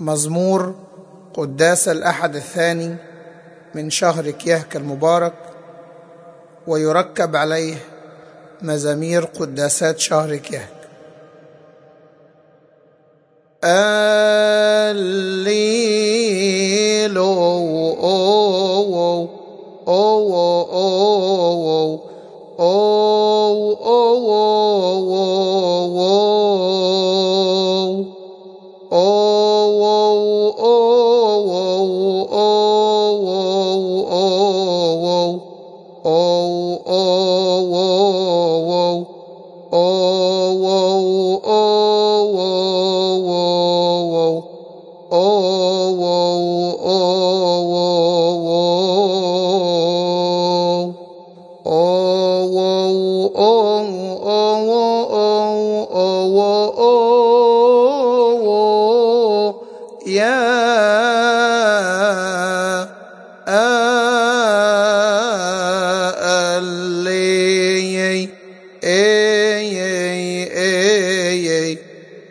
مزمور قداس الأحد الثاني من شهر كيهك المبارك ويركب عليه مزامير قداسات شهر كيهك. oh, oh, oh, يا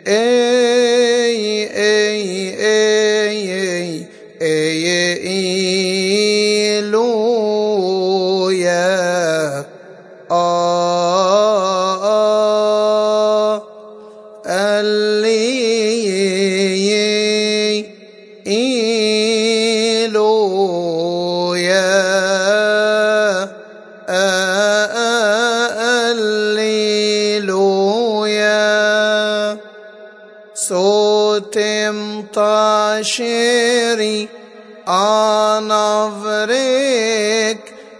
اي اي اي إيلو أليلويا الليلويا صوتم طاشري أنظرك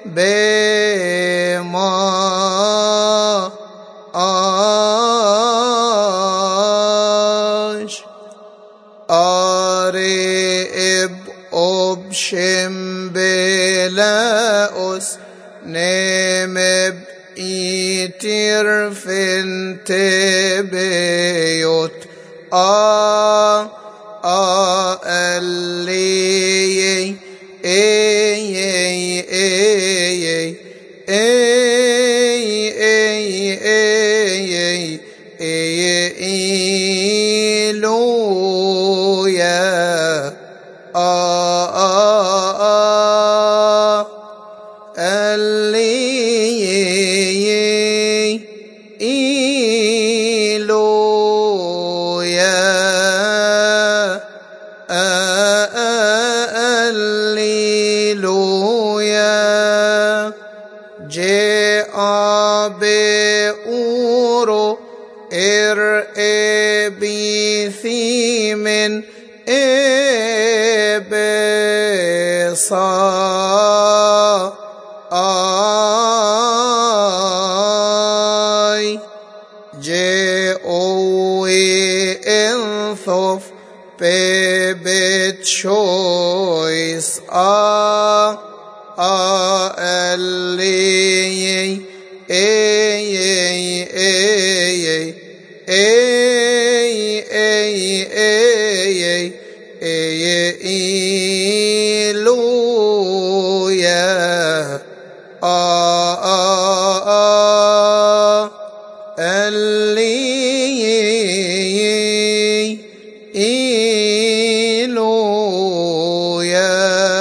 بما آه ناري ابشم بلا أس نمب إيتر فنت بيوت آ آ اللي آه،, آه آه آه اللي إيلو يا آه، آه، الليلويا e besa ai je o e ensof pe bet chois a a e, e إيلويا آه آه آه. اللي إيلويا